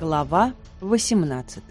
Глава 18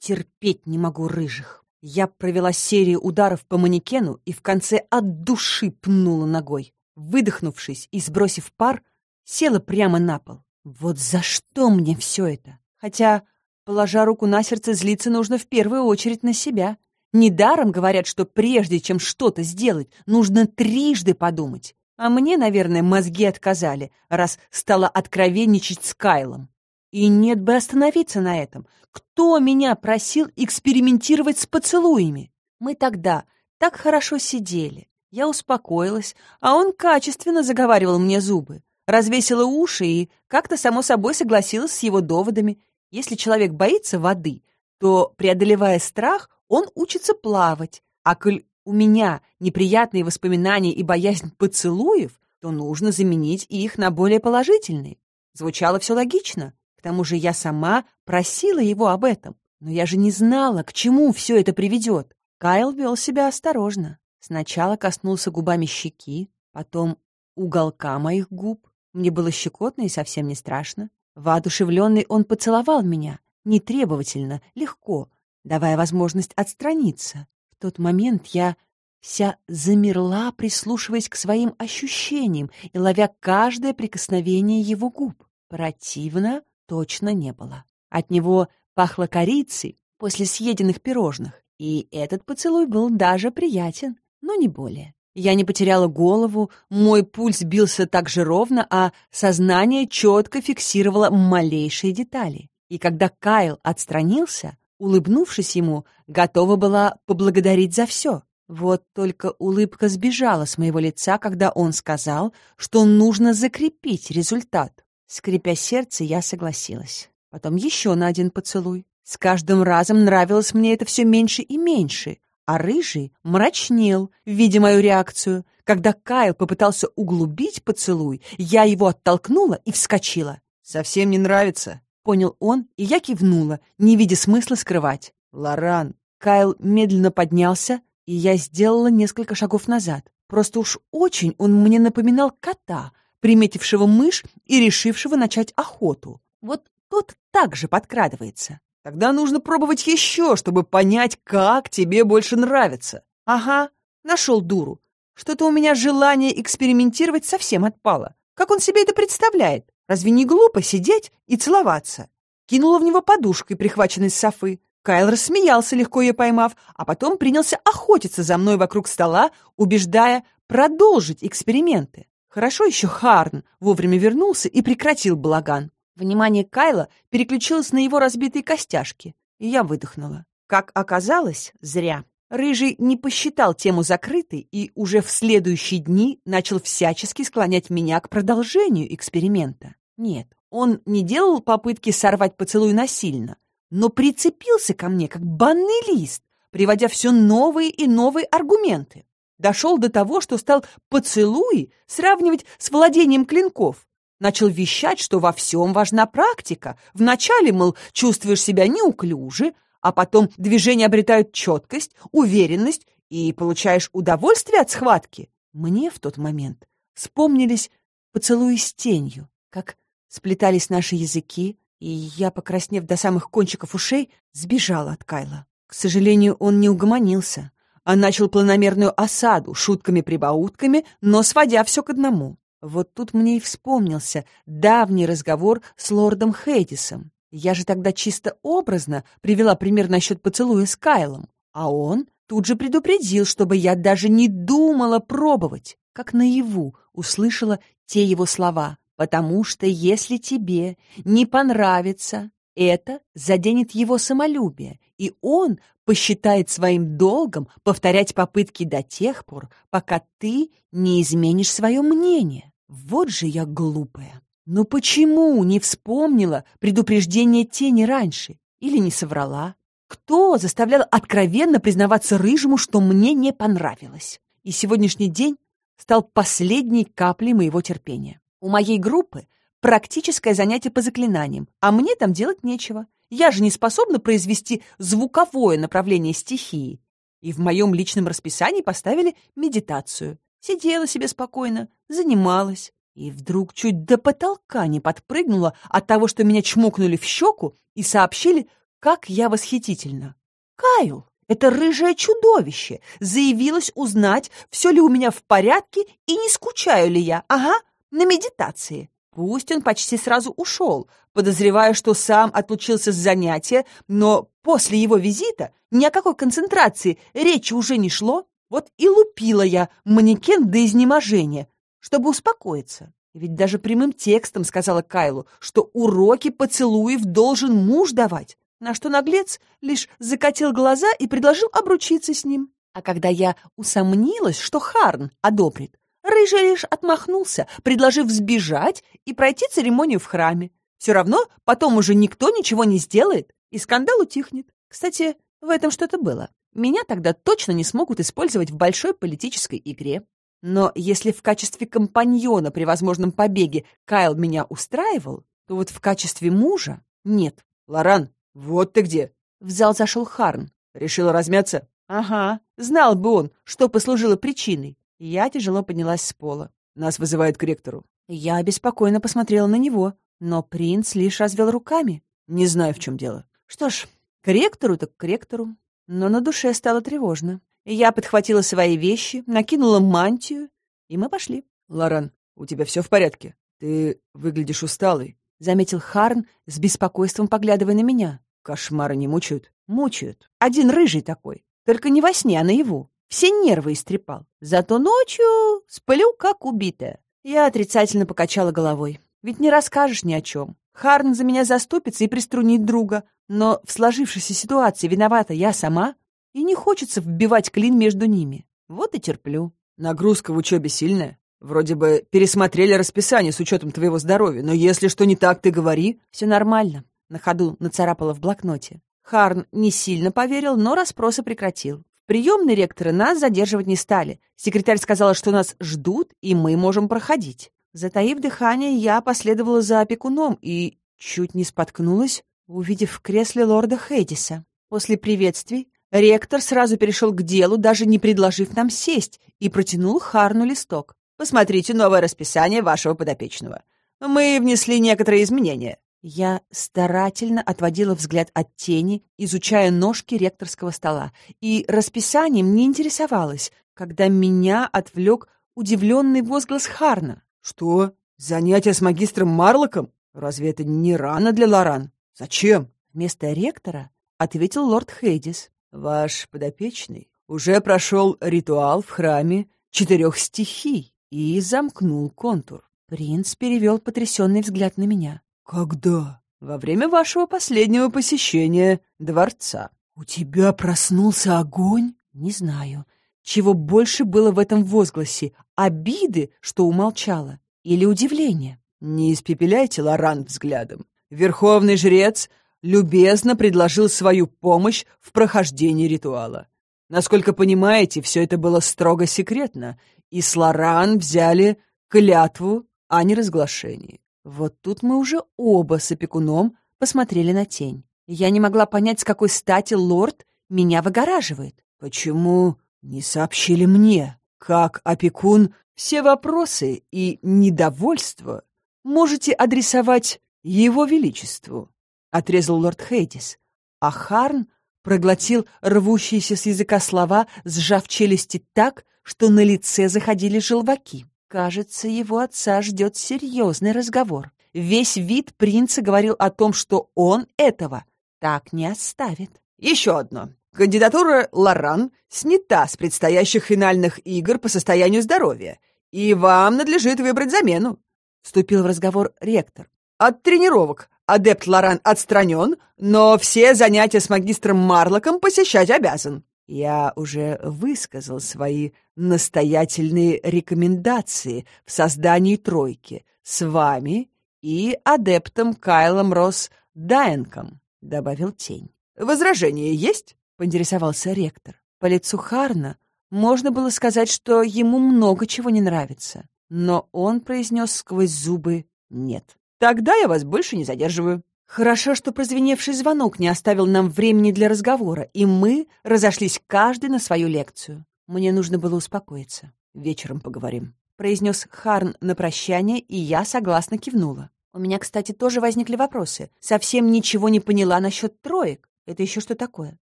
Терпеть не могу рыжих. Я провела серию ударов по манекену и в конце от души пнула ногой. Выдохнувшись и сбросив пар, села прямо на пол. Вот за что мне все это? Хотя, положа руку на сердце, злиться нужно в первую очередь на себя. Недаром говорят, что прежде чем что-то сделать, нужно трижды подумать. А мне, наверное, мозги отказали, раз стала откровенничать с Кайлом. И нет бы остановиться на этом. Кто меня просил экспериментировать с поцелуями? Мы тогда так хорошо сидели. Я успокоилась, а он качественно заговаривал мне зубы. Развесила уши и как-то само собой согласилась с его доводами. Если человек боится воды, то, преодолевая страх, он учится плавать. А коль у меня неприятные воспоминания и боязнь поцелуев, то нужно заменить их на более положительные. Звучало все логично. К тому же я сама просила его об этом. Но я же не знала, к чему все это приведет. Кайл вел себя осторожно. Сначала коснулся губами щеки, потом уголка моих губ. Мне было щекотно и совсем не страшно. Воодушевленный он поцеловал меня, нетребовательно, легко, давая возможность отстраниться тот момент я вся замерла, прислушиваясь к своим ощущениям и ловя каждое прикосновение его губ. Противно точно не было. От него пахло корицей после съеденных пирожных, и этот поцелуй был даже приятен, но не более. Я не потеряла голову, мой пульс бился так же ровно, а сознание четко фиксировало малейшие детали. И когда Кайл отстранился, улыбнувшись ему, готова была поблагодарить за все. Вот только улыбка сбежала с моего лица, когда он сказал, что нужно закрепить результат. Скрипя сердце, я согласилась. Потом еще на один поцелуй. С каждым разом нравилось мне это все меньше и меньше, а рыжий мрачнел, видя мою реакцию. Когда Кайл попытался углубить поцелуй, я его оттолкнула и вскочила. «Совсем не нравится?» Понял он, и я кивнула, не видя смысла скрывать. «Лоран!» Кайл медленно поднялся, и я сделала несколько шагов назад. Просто уж очень он мне напоминал кота, приметившего мышь и решившего начать охоту. Вот тот также подкрадывается. Тогда нужно пробовать еще, чтобы понять, как тебе больше нравится. Ага, нашел дуру. Что-то у меня желание экспериментировать совсем отпало. Как он себе это представляет? Разве не глупо сидеть и целоваться? Кинула в него подушкой, прихваченной с софы. Кайл рассмеялся, легко ее поймав, а потом принялся охотиться за мной вокруг стола, убеждая продолжить эксперименты. Хорошо еще Харн вовремя вернулся и прекратил балаган. Внимание Кайла переключилось на его разбитые костяшки, и я выдохнула. Как оказалось, зря. Рыжий не посчитал тему закрытой и уже в следующие дни начал всячески склонять меня к продолжению эксперимента. Нет, он не делал попытки сорвать поцелуй насильно, но прицепился ко мне как банный лист, приводя все новые и новые аргументы. Дошел до того, что стал поцелуи сравнивать с владением клинков. Начал вещать, что во всем важна практика. Вначале, мол, чувствуешь себя неуклюже, а потом движения обретают четкость, уверенность и получаешь удовольствие от схватки. Мне в тот момент вспомнились поцелуи с тенью, как сплетались наши языки, и я, покраснев до самых кончиков ушей, сбежала от Кайла. К сожалению, он не угомонился, а начал планомерную осаду шутками-прибаутками, но сводя все к одному. Вот тут мне и вспомнился давний разговор с лордом Хейдисом. Я же тогда чисто образно привела пример насчет поцелуя с Кайлом, а он тут же предупредил, чтобы я даже не думала пробовать, как наяву услышала те его слова, потому что если тебе не понравится, это заденет его самолюбие, и он посчитает своим долгом повторять попытки до тех пор, пока ты не изменишь свое мнение. Вот же я глупая. Но почему не вспомнила предупреждение тени раньше? Или не соврала? Кто заставлял откровенно признаваться Рыжему, что мне не понравилось? И сегодняшний день стал последней каплей моего терпения. У моей группы практическое занятие по заклинаниям, а мне там делать нечего. Я же не способна произвести звуковое направление стихии. И в моем личном расписании поставили медитацию. Сидела себе спокойно, занималась. И вдруг чуть до потолка не подпрыгнула от того, что меня чмокнули в щеку и сообщили, как я восхитительна. Кайл, это рыжее чудовище, заявилось узнать, все ли у меня в порядке и не скучаю ли я. Ага, на медитации. Пусть он почти сразу ушел, подозревая, что сам отлучился с занятия, но после его визита ни о какой концентрации речи уже не шло. Вот и лупила я манекен до изнеможения, чтобы успокоиться. Ведь даже прямым текстом сказала Кайлу, что уроки поцелуев должен муж давать, на что наглец лишь закатил глаза и предложил обручиться с ним. А когда я усомнилась, что Харн одобрит, Рыжий лишь отмахнулся, предложив сбежать и пройти церемонию в храме. Все равно потом уже никто ничего не сделает, и скандал утихнет. Кстати, в этом что-то было. Меня тогда точно не смогут использовать в большой политической игре. Но если в качестве компаньона при возможном побеге Кайл меня устраивал, то вот в качестве мужа нет. «Лоран, вот ты где!» В зал зашел Харн. «Решила размяться?» «Ага, знал бы он, что послужило причиной. Я тяжело поднялась с пола. «Нас вызывают к ректору». Я беспокойно посмотрела на него, но принц лишь развел руками. «Не знаю, в чем дело». Что ж, к ректору так к ректору. Но на душе стало тревожно. Я подхватила свои вещи, накинула мантию, и мы пошли. «Лоран, у тебя все в порядке? Ты выглядишь усталой», — заметил Харн, с беспокойством поглядывая на меня. «Кошмары не мучают?» «Мучают. Один рыжий такой. Только не во сне, а наяву все нервы истрепал. Зато ночью сплю, как убитая. Я отрицательно покачала головой. Ведь не расскажешь ни о чем. Харн за меня заступится и приструнит друга. Но в сложившейся ситуации виновата я сама, и не хочется вбивать клин между ними. Вот и терплю. Нагрузка в учебе сильная. Вроде бы пересмотрели расписание с учетом твоего здоровья, но если что не так, ты говори. Все нормально. На ходу нацарапала в блокноте. Харн не сильно поверил, но расспросы прекратил приемной ректора нас задерживать не стали. Секретарь сказала, что нас ждут, и мы можем проходить. Затаив дыхание, я последовала за опекуном и чуть не споткнулась, увидев в кресле лорда Хейдиса. После приветствий ректор сразу перешел к делу, даже не предложив нам сесть, и протянул Харну листок. «Посмотрите новое расписание вашего подопечного. Мы внесли некоторые изменения. Я старательно отводила взгляд от тени, изучая ножки ректорского стола, и расписанием не интересовалась, когда меня отвлек удивленный возглас Харна. «Что? Занятия с магистром Марлоком? Разве это не рано для Лоран? Зачем?» Вместо ректора ответил лорд Хейдис. «Ваш подопечный уже прошел ритуал в храме четырех стихий и замкнул контур». Принц перевел потрясенный взгляд на меня. «Когда?» «Во время вашего последнего посещения дворца». «У тебя проснулся огонь?» «Не знаю. Чего больше было в этом возгласе? Обиды, что умолчала? Или удивление?» «Не испепеляйте Лоран взглядом. Верховный жрец любезно предложил свою помощь в прохождении ритуала. Насколько понимаете, все это было строго секретно, и с Лоран взяли клятву о неразглашении. Вот тут мы уже оба с опекуном посмотрели на тень. Я не могла понять, с какой стати лорд меня выгораживает. Почему не сообщили мне, как опекун, все вопросы и недовольство можете адресовать его величеству? Отрезал лорд Хейдис, а Харн проглотил рвущиеся с языка слова, сжав челюсти так, что на лице заходили желваки. Кажется, его отца ждет серьезный разговор. Весь вид принца говорил о том, что он этого так не оставит. Еще одно. Кандидатура Лоран снята с предстоящих финальных игр по состоянию здоровья, и вам надлежит выбрать замену. Вступил в разговор ректор. От тренировок адепт Лоран отстранен, но все занятия с магистром Марлоком посещать обязан. Я уже высказал свои настоятельные рекомендации в создании тройки с вами и адептом Кайлом Росс Дайенком, добавил тень. Возражения есть? поинтересовался ректор. По лицу Харна можно было сказать, что ему много чего не нравится, но он произнес сквозь зубы «нет». Тогда я вас больше не задерживаю. Хорошо, что прозвеневший звонок не оставил нам времени для разговора, и мы разошлись каждый на свою лекцию. Мне нужно было успокоиться. Вечером поговорим. произнес Харн на прощание, и я согласно кивнула. У меня, кстати, тоже возникли вопросы. Совсем ничего не поняла насчет троек. Это еще что такое?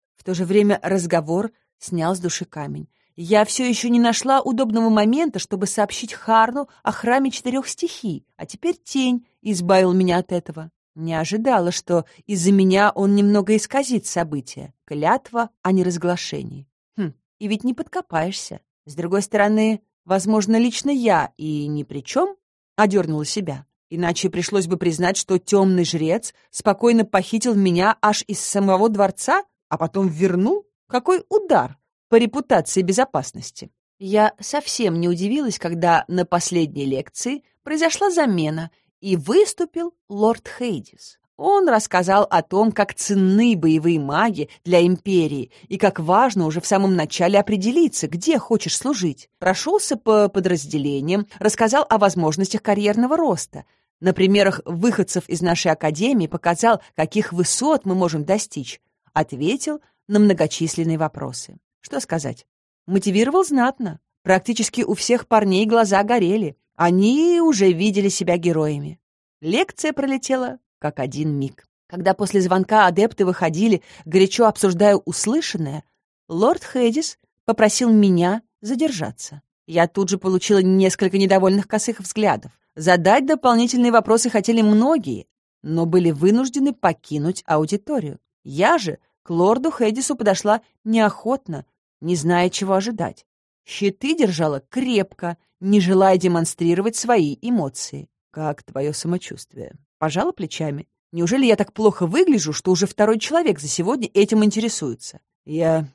В то же время разговор снял с души камень. Я все еще не нашла удобного момента, чтобы сообщить Харну о храме четырех стихий, а теперь тень избавил меня от этого. Не ожидала, что из-за меня он немного исказит события. Клятва о неразглашении. Хм, и ведь не подкопаешься. С другой стороны, возможно, лично я и ни при чем одернула себя. Иначе пришлось бы признать, что темный жрец спокойно похитил меня аж из самого дворца, а потом вернул? Какой удар по репутации безопасности! Я совсем не удивилась, когда на последней лекции произошла замена, и выступил лорд Хейдис. Он рассказал о том, как ценны боевые маги для империи и как важно уже в самом начале определиться, где хочешь служить. Прошелся по подразделениям, рассказал о возможностях карьерного роста. На примерах выходцев из нашей академии показал, каких высот мы можем достичь. Ответил на многочисленные вопросы. Что сказать? Мотивировал знатно. Практически у всех парней глаза горели. Они уже видели себя героями. Лекция пролетела как один миг. Когда после звонка адепты выходили, горячо обсуждая услышанное, лорд Хедис попросил меня задержаться. Я тут же получила несколько недовольных косых взглядов. Задать дополнительные вопросы хотели многие, но были вынуждены покинуть аудиторию. Я же к лорду Хедису подошла неохотно, не зная, чего ожидать. Щиты держала крепко, не желая демонстрировать свои эмоции. «Как твое самочувствие?» Пожала плечами. Неужели я так плохо выгляжу, что уже второй человек за сегодня этим интересуется? Я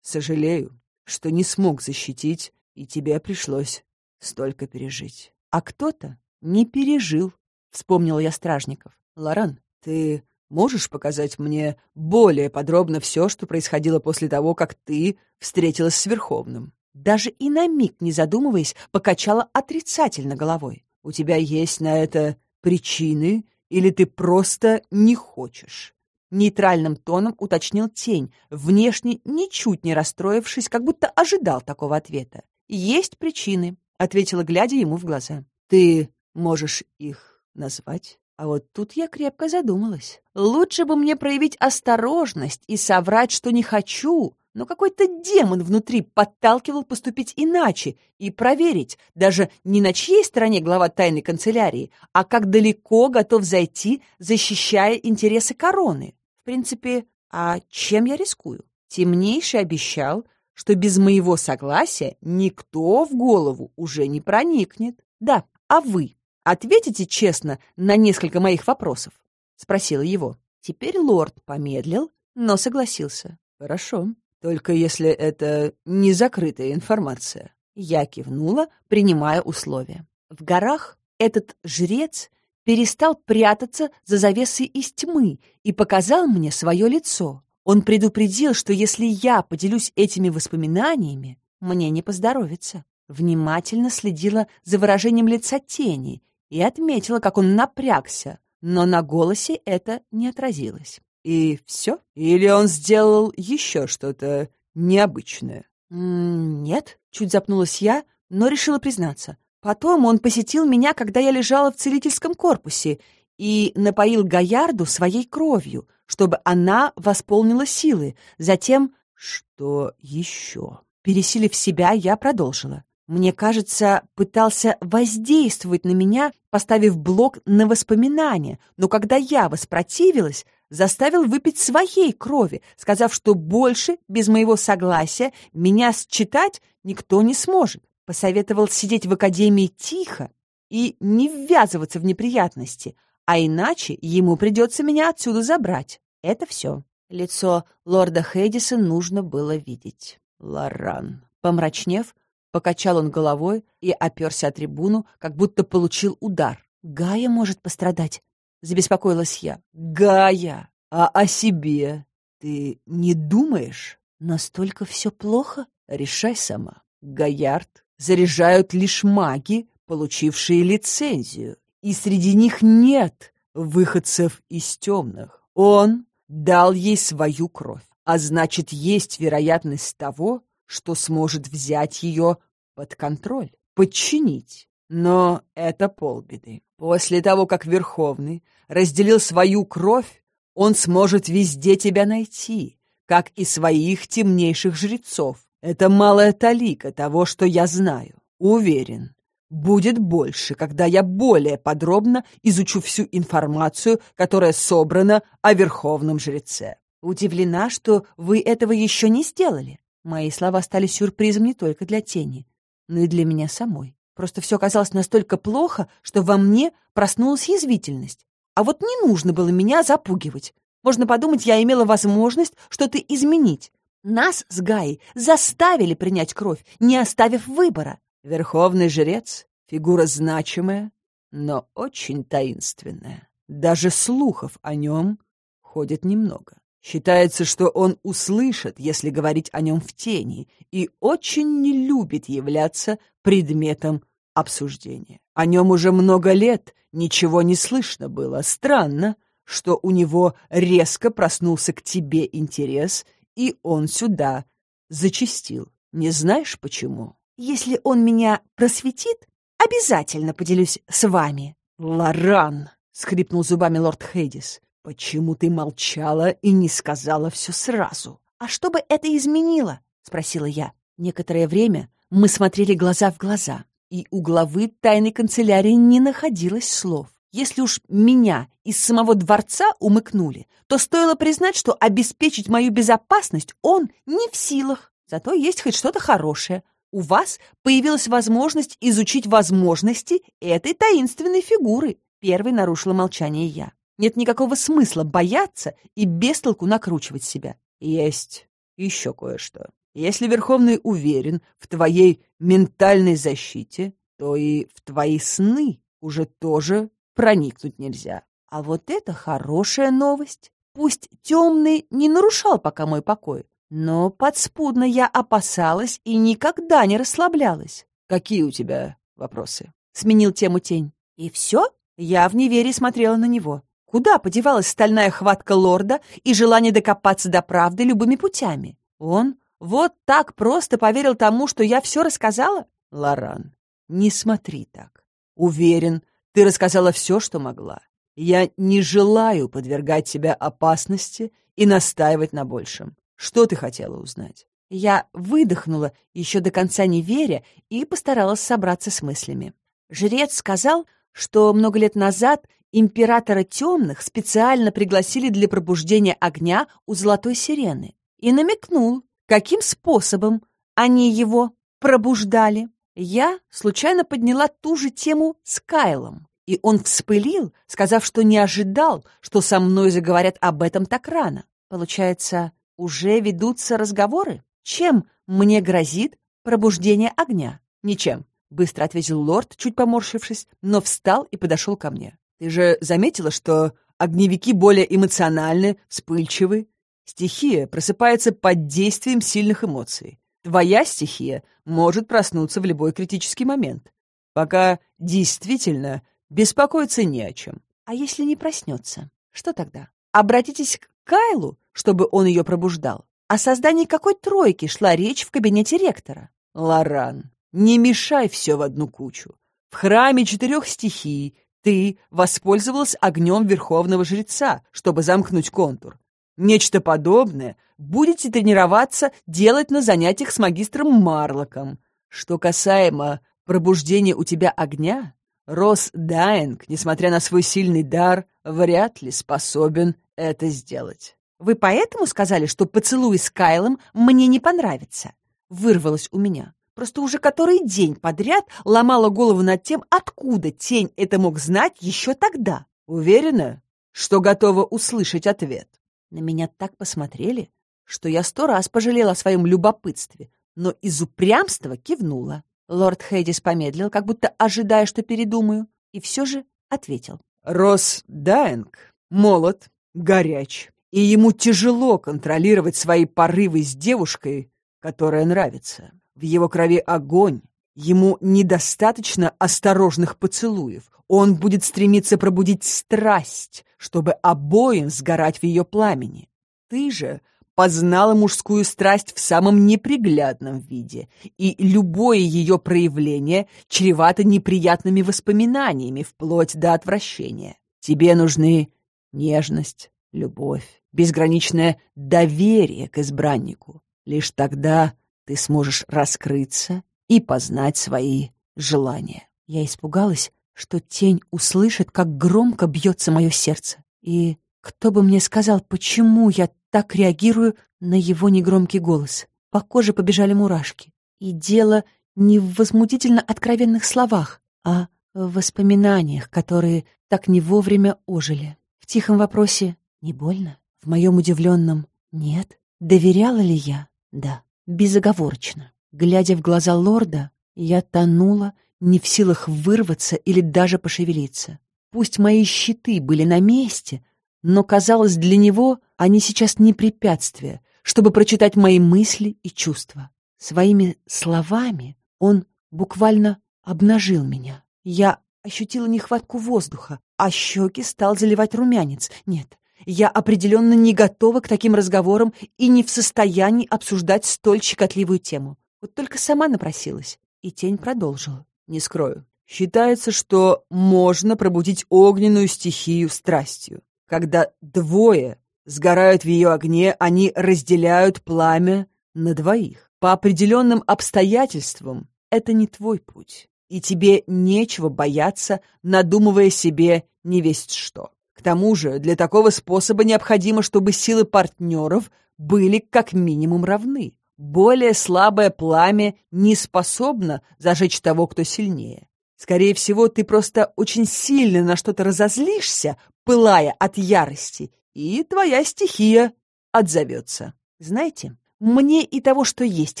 сожалею, что не смог защитить, и тебе пришлось столько пережить. А кто-то не пережил, вспомнил я стражников. Лоран, ты можешь показать мне более подробно все, что происходило после того, как ты встретилась с Верховным? Даже и на миг, не задумываясь, покачала отрицательно головой. У тебя есть на это причины или ты просто не хочешь?» Нейтральным тоном уточнил тень, внешне ничуть не расстроившись, как будто ожидал такого ответа. «Есть причины», — ответила, глядя ему в глаза. «Ты можешь их назвать?» А вот тут я крепко задумалась. Лучше бы мне проявить осторожность и соврать, что не хочу, но какой-то демон внутри подталкивал поступить иначе и проверить, даже не на чьей стороне глава тайной канцелярии, а как далеко готов зайти, защищая интересы короны. В принципе, а чем я рискую? Темнейший обещал, что без моего согласия никто в голову уже не проникнет. Да, а вы ответите честно на несколько моих вопросов? Спросила его. Теперь лорд помедлил, но согласился. Хорошо. Только если это не закрытая информация. Я кивнула, принимая условия. В горах этот жрец перестал прятаться за завесой из тьмы и показал мне свое лицо. Он предупредил, что если я поделюсь этими воспоминаниями, мне не поздоровится. Внимательно следила за выражением лица тени и отметила, как он напрягся, но на голосе это не отразилось. И все? Или он сделал еще что-то необычное? «Нет», — чуть запнулась я, но решила признаться. Потом он посетил меня, когда я лежала в целительском корпусе, и напоил Гаярду своей кровью, чтобы она восполнила силы. Затем... Что еще? Пересилив себя, я продолжила. Мне кажется, пытался воздействовать на меня, поставив блок на воспоминания, но когда я воспротивилась, заставил выпить своей крови, сказав, что больше, без моего согласия, меня считать никто не сможет. Посоветовал сидеть в академии тихо и не ввязываться в неприятности, а иначе ему придется меня отсюда забрать. Это все. Лицо лорда Хейдиса нужно было видеть. Лоран. Помрачнев, покачал он головой и оперся о трибуну, как будто получил удар. Гая может пострадать, забеспокоилась я. «Гая, а о себе ты не думаешь? Настолько все плохо? Решай сама. Гаярд заряжают лишь маги, получившие лицензию, и среди них нет выходцев из темных. Он дал ей свою кровь, а значит, есть вероятность того, что сможет взять ее под контроль. подчинить. Но это полбеды. После того, как Верховный разделил свою кровь, он сможет везде тебя найти, как и своих темнейших жрецов. Это малая талика того, что я знаю. Уверен, будет больше, когда я более подробно изучу всю информацию, которая собрана о Верховном Жреце. Удивлена, что вы этого еще не сделали. Мои слова стали сюрпризом не только для тени, но и для меня самой. Просто все казалось настолько плохо, что во мне проснулась язвительность. А вот не нужно было меня запугивать. Можно подумать, я имела возможность что-то изменить. Нас с Гаей заставили принять кровь, не оставив выбора. Верховный жрец — фигура значимая, но очень таинственная. Даже слухов о нем ходит немного. Считается, что он услышит, если говорить о нем в тени, и очень не любит являться предметом обсуждения. О нем уже много лет ничего не слышно было. Странно, что у него резко проснулся к тебе интерес, и он сюда зачистил. Не знаешь почему? Если он меня просветит, обязательно поделюсь с вами. Лоран, скрипнул зубами лорд Хейдис. «Почему ты молчала и не сказала все сразу?» «А что бы это изменило?» — спросила я. Некоторое время мы смотрели глаза в глаза, и у главы тайной канцелярии не находилось слов. Если уж меня из самого дворца умыкнули, то стоило признать, что обеспечить мою безопасность он не в силах. Зато есть хоть что-то хорошее. У вас появилась возможность изучить возможности этой таинственной фигуры. Первой нарушила молчание я. Нет никакого смысла бояться и без толку накручивать себя. Есть еще кое-что. Если Верховный уверен в твоей ментальной защите, то и в твои сны уже тоже проникнуть нельзя. А вот это хорошая новость. Пусть темный не нарушал пока мой покой, но подспудно я опасалась и никогда не расслаблялась. Какие у тебя вопросы? Сменил тему тень. И все? Я в неверии смотрела на него. Куда подевалась стальная хватка лорда и желание докопаться до правды любыми путями? Он вот так просто поверил тому, что я все рассказала? Лоран, не смотри так. Уверен, ты рассказала все, что могла. Я не желаю подвергать тебя опасности и настаивать на большем. Что ты хотела узнать? Я выдохнула, еще до конца не веря, и постаралась собраться с мыслями. Жрец сказал, что много лет назад императора темных специально пригласили для пробуждения огня у Золотой Сирены и намекнул, каким способом они его пробуждали. Я случайно подняла ту же тему с Кайлом, и он вспылил, сказав, что не ожидал, что со мной заговорят об этом так рано. Получается, уже ведутся разговоры? Чем мне грозит пробуждение огня? Ничем, быстро ответил лорд, чуть поморщившись, но встал и подошел ко мне. Ты же заметила, что огневики более эмоциональны, вспыльчивы? Стихия просыпается под действием сильных эмоций. Твоя стихия может проснуться в любой критический момент. Пока действительно беспокоиться не о чем. А если не проснется, что тогда? Обратитесь к Кайлу, чтобы он ее пробуждал. О создании какой тройки шла речь в кабинете ректора? Лоран, не мешай все в одну кучу. В храме четырех стихий ты воспользовалась огнем верховного жреца, чтобы замкнуть контур. Нечто подобное будете тренироваться делать на занятиях с магистром Марлоком. Что касаемо пробуждения у тебя огня, Рос Дайинг, несмотря на свой сильный дар, вряд ли способен это сделать. «Вы поэтому сказали, что поцелуй с Кайлом мне не понравится?» Вырвалось у меня. Просто уже который день подряд ломала голову над тем, откуда тень это мог знать еще тогда. Уверена, что готова услышать ответ. На меня так посмотрели, что я сто раз пожалела о своем любопытстве, но из упрямства кивнула. Лорд Хейдис помедлил, как будто ожидая, что передумаю, и все же ответил. Рос Дайинг молод, горяч, и ему тяжело контролировать свои порывы с девушкой, которая нравится. В его крови огонь. Ему недостаточно осторожных поцелуев. Он будет стремиться пробудить страсть, чтобы обоим сгорать в ее пламени. Ты же познала мужскую страсть в самом неприглядном виде, и любое ее проявление чревато неприятными воспоминаниями, вплоть до отвращения. Тебе нужны нежность, любовь, безграничное доверие к избраннику. Лишь тогда ты сможешь раскрыться и познать свои желания. Я испугалась, что тень услышит, как громко бьется мое сердце. И кто бы мне сказал, почему я так реагирую на его негромкий голос? По коже побежали мурашки. И дело не в возмутительно откровенных словах, а в воспоминаниях, которые так не вовремя ожили. В тихом вопросе «не больно?» В моем удивленном «нет». Доверяла ли я? Да, безоговорочно. Глядя в глаза лорда, я тонула, не в силах вырваться или даже пошевелиться. Пусть мои щиты были на месте, но, казалось, для него они сейчас не препятствие, чтобы прочитать мои мысли и чувства. Своими словами он буквально обнажил меня. Я ощутила нехватку воздуха, а щеки стал заливать румянец. Нет, я определенно не готова к таким разговорам и не в состоянии обсуждать столь щекотливую тему. Вот только сама напросилась. И тень продолжила. Не скрою. Считается, что можно пробудить огненную стихию страстью. Когда двое сгорают в ее огне, они разделяют пламя на двоих. По определенным обстоятельствам это не твой путь, и тебе нечего бояться, надумывая себе не весть что. К тому же для такого способа необходимо, чтобы силы партнеров были как минимум равны. Более слабое пламя не способно зажечь того, кто сильнее. Скорее всего, ты просто очень сильно на что-то разозлишься, пылая от ярости, и твоя стихия отзовется. Знаете, мне и того, что есть,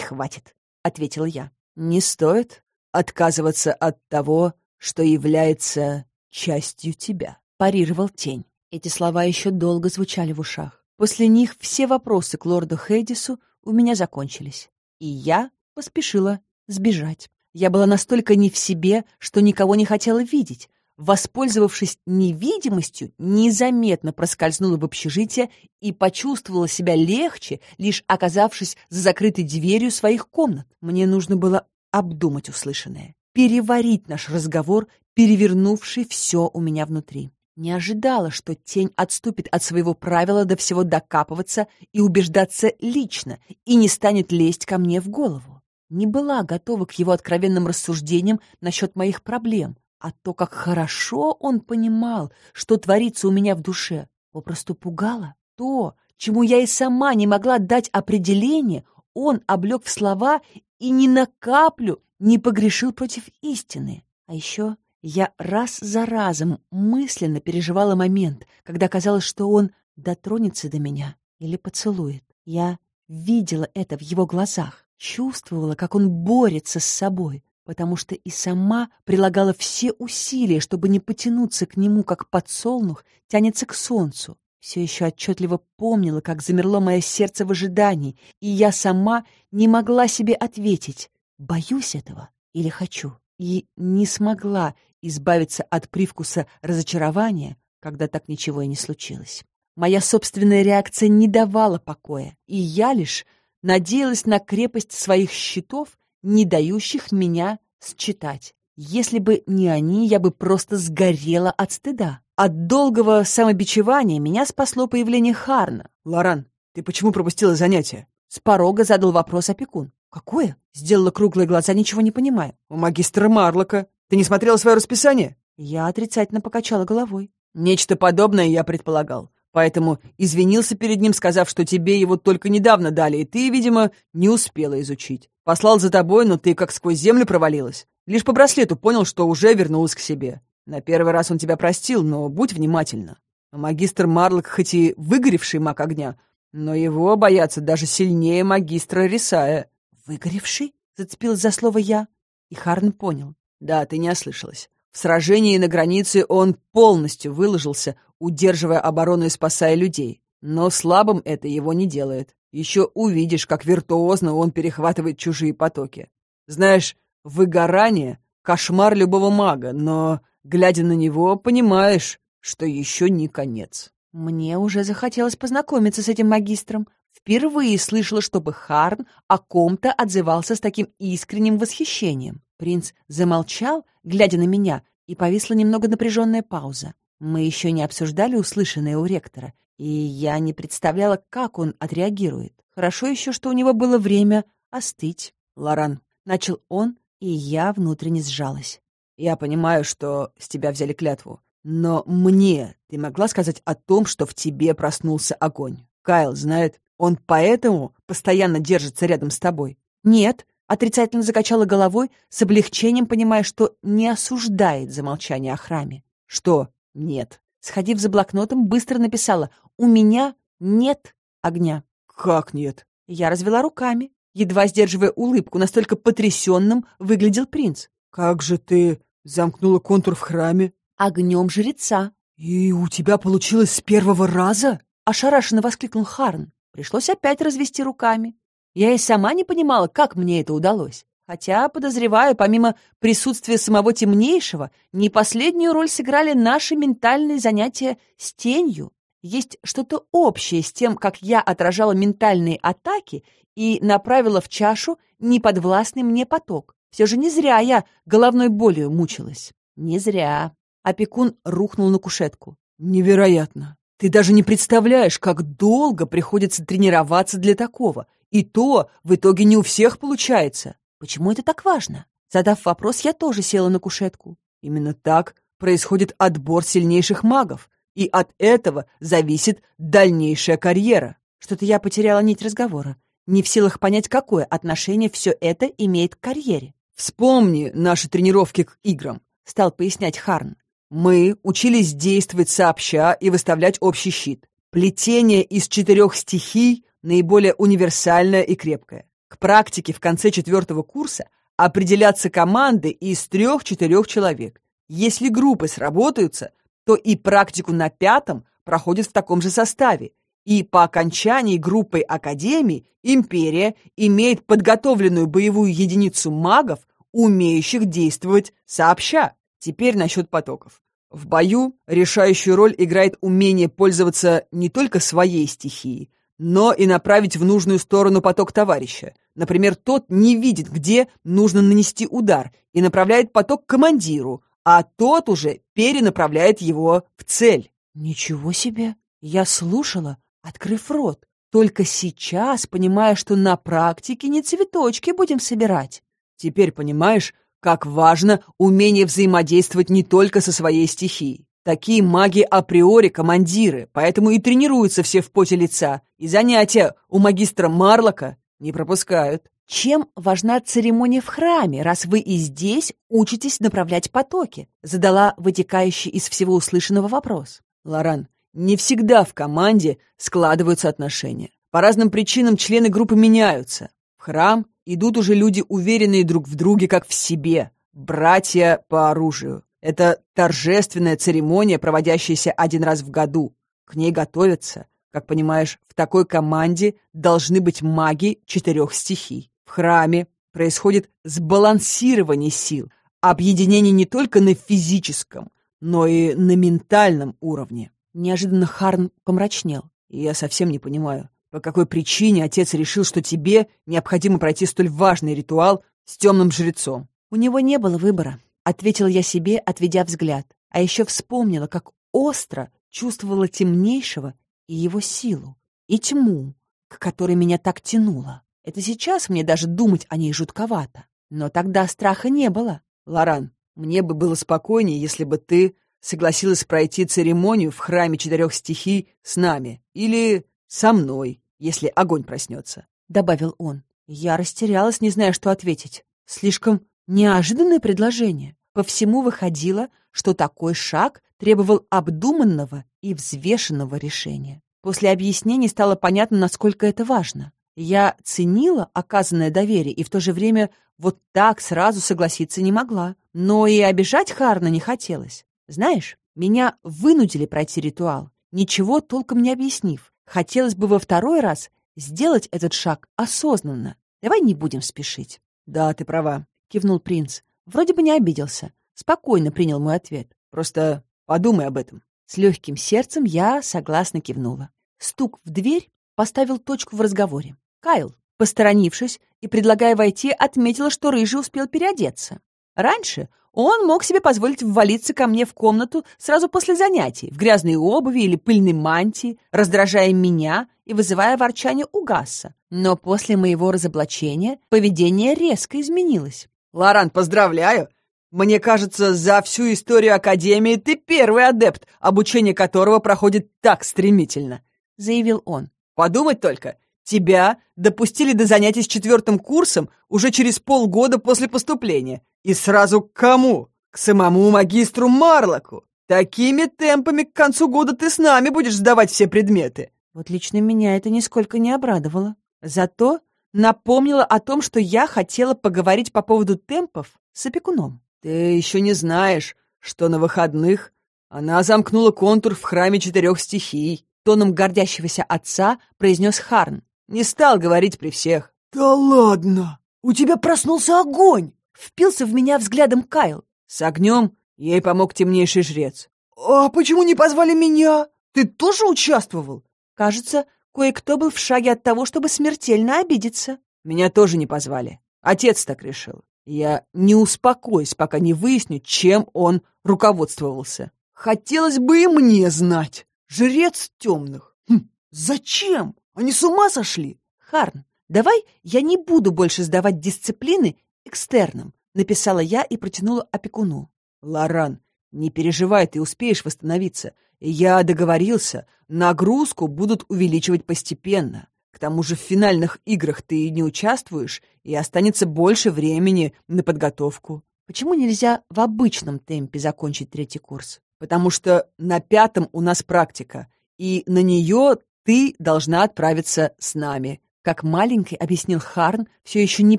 хватит, — ответил я. Не стоит отказываться от того, что является частью тебя, — парировал тень. Эти слова еще долго звучали в ушах. После них все вопросы к лорду Хейдису у меня закончились. И я поспешила сбежать. Я была настолько не в себе, что никого не хотела видеть. Воспользовавшись невидимостью, незаметно проскользнула в общежитие и почувствовала себя легче, лишь оказавшись за закрытой дверью своих комнат. Мне нужно было обдумать услышанное, переварить наш разговор, перевернувший все у меня внутри. Не ожидала, что тень отступит от своего правила до всего докапываться и убеждаться лично, и не станет лезть ко мне в голову. Не была готова к его откровенным рассуждениям насчет моих проблем, а то, как хорошо он понимал, что творится у меня в душе, попросту пугало. То, чему я и сама не могла дать определение, он облег в слова и ни на каплю не погрешил против истины. А еще я раз за разом мысленно переживала момент, когда казалось, что он дотронется до меня или поцелует. Я видела это в его глазах, чувствовала, как он борется с собой, потому что и сама прилагала все усилия, чтобы не потянуться к нему, как подсолнух тянется к солнцу. Все еще отчетливо помнила, как замерло мое сердце в ожидании, и я сама не могла себе ответить, боюсь этого или хочу. И не смогла избавиться от привкуса разочарования, когда так ничего и не случилось. Моя собственная реакция не давала покоя, и я лишь надеялась на крепость своих щитов, не дающих меня считать. Если бы не они, я бы просто сгорела от стыда. От долгого самобичевания меня спасло появление Харна. «Лоран, ты почему пропустила занятие?» С порога задал вопрос опекун. «Какое?» Сделала круглые глаза, ничего не понимая. «У магистра Марлока. Ты не смотрела свое расписание?» Я отрицательно покачала головой. «Нечто подобное я предполагал. Поэтому извинился перед ним, сказав, что тебе его только недавно дали, и ты, видимо, не успела изучить. Послал за тобой, но ты как сквозь землю провалилась. Лишь по браслету понял, что уже вернулась к себе. На первый раз он тебя простил, но будь внимательна. Магистр Марлок хоть и выгоревший маг огня, но его боятся даже сильнее магистра Рисая. «Выгоревший?» — зацепилась за слово «я». И Харн понял. Да, ты не ослышалась. В сражении на границе он полностью выложился, удерживая оборону и спасая людей. Но слабым это его не делает. Еще увидишь, как виртуозно он перехватывает чужие потоки. Знаешь, выгорание — кошмар любого мага, но, глядя на него, понимаешь, что еще не конец. Мне уже захотелось познакомиться с этим магистром. Впервые слышала, чтобы Харн о ком-то отзывался с таким искренним восхищением. Принц замолчал, глядя на меня, и повисла немного напряженная пауза. Мы еще не обсуждали услышанное у ректора, и я не представляла, как он отреагирует. Хорошо еще, что у него было время остыть. «Лоран», — начал он, и я внутренне сжалась. «Я понимаю, что с тебя взяли клятву, но мне ты могла сказать о том, что в тебе проснулся огонь. Кайл знает, он поэтому постоянно держится рядом с тобой». «Нет», — отрицательно закачала головой, с облегчением понимая, что не осуждает за молчание о храме. «Что «нет». Сходив за блокнотом, быстро написала «У меня нет огня». «Как нет?» Я развела руками, едва сдерживая улыбку, настолько потрясенным выглядел принц. «Как же ты замкнула контур в храме?» «Огнем жреца». «И у тебя получилось с первого раза?» Ошарашенно воскликнул Харн. Пришлось опять развести руками. Я и сама не понимала, как мне это удалось. Хотя, подозреваю, помимо присутствия самого темнейшего, не последнюю роль сыграли наши ментальные занятия с тенью. Есть что-то общее с тем, как я отражала ментальные атаки и направила в чашу неподвластный мне поток. Все же не зря я головной болью мучилась. Не зря. Опекун рухнул на кушетку. «Невероятно! Ты даже не представляешь, как долго приходится тренироваться для такого. И то в итоге не у всех получается. Почему это так важно? Задав вопрос, я тоже села на кушетку. Именно так происходит отбор сильнейших магов, и от этого зависит дальнейшая карьера. Что-то я потеряла нить разговора. Не в силах понять, какое отношение все это имеет к карьере. «Вспомни наши тренировки к играм», — стал пояснять Харн. «Мы учились действовать сообща и выставлять общий щит. Плетение из четырех стихий наиболее универсальное и крепкое. К практике в конце четвертого курса определятся команды из трех-четырех человек. Если группы сработаются, то и практику на пятом проходит в таком же составе. И по окончании группы Академии Империя имеет подготовленную боевую единицу магов, умеющих действовать сообща. Теперь насчет потоков. В бою решающую роль играет умение пользоваться не только своей стихией, но и направить в нужную сторону поток товарища. Например, тот не видит, где нужно нанести удар, и направляет поток к командиру, а тот уже перенаправляет его в цель. Ничего себе! Я слушала, открыв рот, только сейчас понимая, что на практике не цветочки будем собирать. Теперь понимаешь, как важно умение взаимодействовать не только со своей стихией. Такие маги априори командиры, поэтому и тренируются все в поте лица, и занятия у магистра Марлока не пропускают. Чем важна церемония в храме, раз вы и здесь учитесь направлять потоки? Задала вытекающий из всего услышанного вопрос. Лоран, не всегда в команде складываются отношения. По разным причинам члены группы меняются. В храм идут уже люди, уверенные друг в друге, как в себе, братья по оружию. Это торжественная церемония, проводящаяся один раз в году. К ней готовятся. Как понимаешь, в такой команде должны быть маги четырех стихий. В храме происходит сбалансирование сил, объединение не только на физическом, но и на ментальном уровне. Неожиданно Харн помрачнел. И я совсем не понимаю, по какой причине отец решил, что тебе необходимо пройти столь важный ритуал с темным жрецом. У него не было выбора. Ответила я себе, отведя взгляд. А еще вспомнила, как остро чувствовала темнейшего и его силу, и тьму, к которой меня так тянуло. Это сейчас мне даже думать о ней жутковато. Но тогда страха не было. Лоран, мне бы было спокойнее, если бы ты согласилась пройти церемонию в храме четырех стихий с нами. Или со мной, если огонь проснется. Добавил он. Я растерялась, не зная, что ответить. Слишком Неожиданное предложение. По всему выходило, что такой шаг требовал обдуманного и взвешенного решения. После объяснений стало понятно, насколько это важно. Я ценила оказанное доверие и в то же время вот так сразу согласиться не могла. Но и обижать Харна не хотелось. Знаешь, меня вынудили пройти ритуал, ничего толком не объяснив. Хотелось бы во второй раз сделать этот шаг осознанно. Давай не будем спешить. Да, ты права кивнул принц. Вроде бы не обиделся. Спокойно принял мой ответ. Просто подумай об этом. С легким сердцем я согласно кивнула. Стук в дверь поставил точку в разговоре. Кайл, посторонившись и предлагая войти, отметила, что Рыжий успел переодеться. Раньше он мог себе позволить ввалиться ко мне в комнату сразу после занятий, в грязной обуви или пыльной мантии, раздражая меня и вызывая ворчание у Гасса. Но после моего разоблачения поведение резко изменилось. «Лоран, поздравляю! Мне кажется, за всю историю Академии ты первый адепт, обучение которого проходит так стремительно», — заявил он. «Подумать только, тебя допустили до занятий с четвертым курсом уже через полгода после поступления. И сразу к кому? К самому магистру Марлоку. Такими темпами к концу года ты с нами будешь сдавать все предметы. Вот лично меня это нисколько не обрадовало. Зато напомнила о том, что я хотела поговорить по поводу темпов с опекуном. Ты еще не знаешь, что на выходных она замкнула контур в храме четырех стихий. Тоном гордящегося отца произнес Харн. Не стал говорить при всех. «Да ладно! У тебя проснулся огонь!» Впился в меня взглядом Кайл. С огнем ей помог темнейший жрец. «А почему не позвали меня? Ты тоже участвовал?» Кажется, кое-кто был в шаге от того, чтобы смертельно обидеться. Меня тоже не позвали. Отец так решил. Я не успокоюсь, пока не выясню, чем он руководствовался. Хотелось бы и мне знать. Жрец темных. Хм, зачем? Они с ума сошли? Харн, давай я не буду больше сдавать дисциплины экстерном», — написала я и протянула опекуну. «Лоран, не переживай, ты успеешь восстановиться. Я договорился, нагрузку будут увеличивать постепенно. К тому же в финальных играх ты не участвуешь, и останется больше времени на подготовку». «Почему нельзя в обычном темпе закончить третий курс?» «Потому что на пятом у нас практика, и на нее ты должна отправиться с нами. Как маленький объяснил Харн, все еще не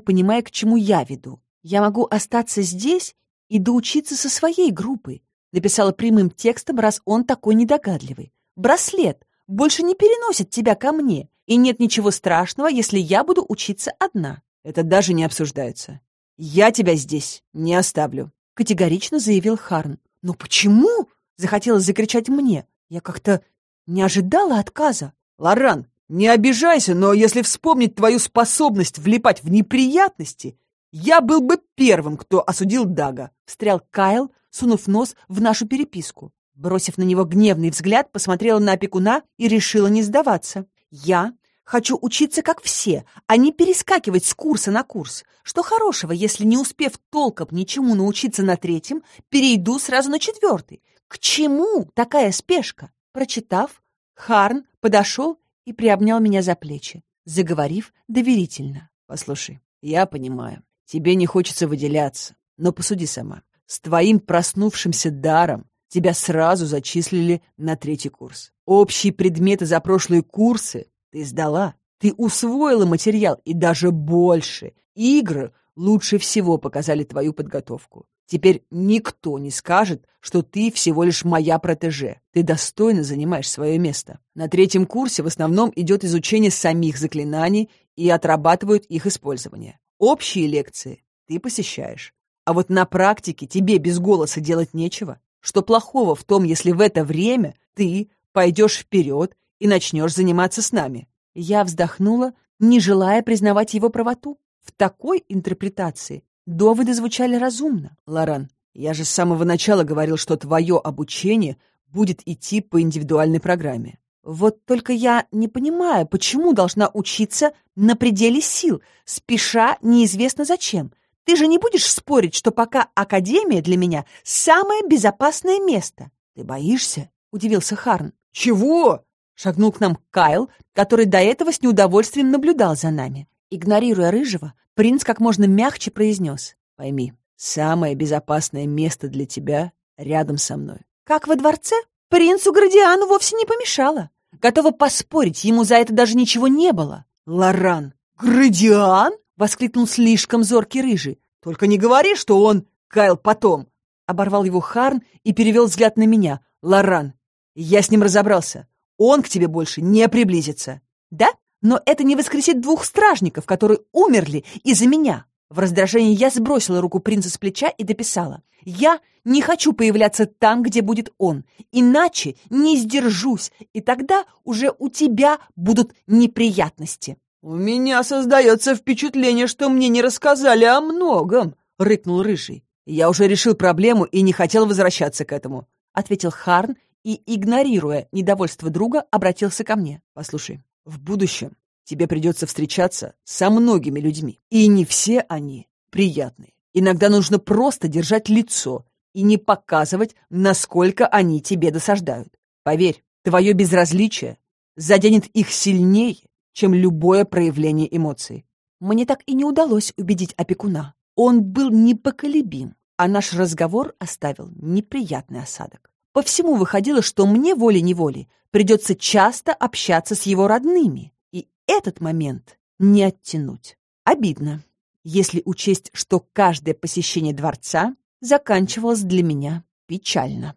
понимая, к чему я веду. «Я могу остаться здесь и доучиться со своей группой», написала прямым текстом, раз он такой недогадливый. «Браслет больше не переносит тебя ко мне, и нет ничего страшного, если я буду учиться одна». «Это даже не обсуждается. Я тебя здесь не оставлю», категорично заявил Харн. «Но почему?» захотелось закричать мне. Я как-то не ожидала отказа. «Лоран, не обижайся, но если вспомнить твою способность влипать в неприятности, я был бы первым, кто осудил Дага. Встрял Кайл, сунув нос в нашу переписку. Бросив на него гневный взгляд, посмотрела на опекуна и решила не сдаваться. Я хочу учиться как все, а не перескакивать с курса на курс. Что хорошего, если, не успев толком ничему научиться на третьем, перейду сразу на четвертый? К чему такая спешка? Прочитав, Харн подошел и приобнял меня за плечи, заговорив доверительно. «Послушай, я понимаю, тебе не хочется выделяться, но посуди сама. С твоим проснувшимся даром тебя сразу зачислили на третий курс. Общие предметы за прошлые курсы ты сдала. Ты усвоила материал и даже больше. Игры лучше всего показали твою подготовку. Теперь никто не скажет, что ты всего лишь моя протеже. Ты достойно занимаешь свое место. На третьем курсе в основном идет изучение самих заклинаний и отрабатывают их использование. Общие лекции ты посещаешь. А вот на практике тебе без голоса делать нечего. Что плохого в том, если в это время ты пойдешь вперед и начнешь заниматься с нами? Я вздохнула, не желая признавать его правоту. В такой интерпретации Доводы звучали разумно. Лоран, я же с самого начала говорил, что твое обучение будет идти по индивидуальной программе. Вот только я не понимаю, почему должна учиться на пределе сил, спеша неизвестно зачем. Ты же не будешь спорить, что пока Академия для меня самое безопасное место. Ты боишься? Удивился Харн. Чего? Шагнул к нам Кайл, который до этого с неудовольствием наблюдал за нами. Игнорируя Рыжего, принц как можно мягче произнес. «Пойми, самое безопасное место для тебя рядом со мной». «Как во дворце? Принцу Градиану вовсе не помешало. Готова поспорить, ему за это даже ничего не было». «Лоран!» «Градиан?» — воскликнул слишком зоркий Рыжий. «Только не говори, что он Кайл потом!» Оборвал его Харн и перевел взгляд на меня. «Лоран, я с ним разобрался. Он к тебе больше не приблизится». «Да?» Но это не воскресит двух стражников, которые умерли из-за меня. В раздражении я сбросила руку принца с плеча и дописала. «Я не хочу появляться там, где будет он, иначе не сдержусь, и тогда уже у тебя будут неприятности». «У меня создается впечатление, что мне не рассказали о многом», — рыкнул Рыжий. «Я уже решил проблему и не хотел возвращаться к этому», — ответил Харн и, игнорируя недовольство друга, обратился ко мне. «Послушай, в будущем тебе придется встречаться со многими людьми, и не все они приятные. Иногда нужно просто держать лицо и не показывать, насколько они тебе досаждают. Поверь, твое безразличие заденет их сильнее, чем любое проявление эмоций. Мне так и не удалось убедить опекуна. Он был непоколебим, а наш разговор оставил неприятный осадок. По всему выходило, что мне волей-неволей придется часто общаться с его родными, и этот момент не оттянуть. Обидно, если учесть, что каждое посещение дворца заканчивалось для меня печально.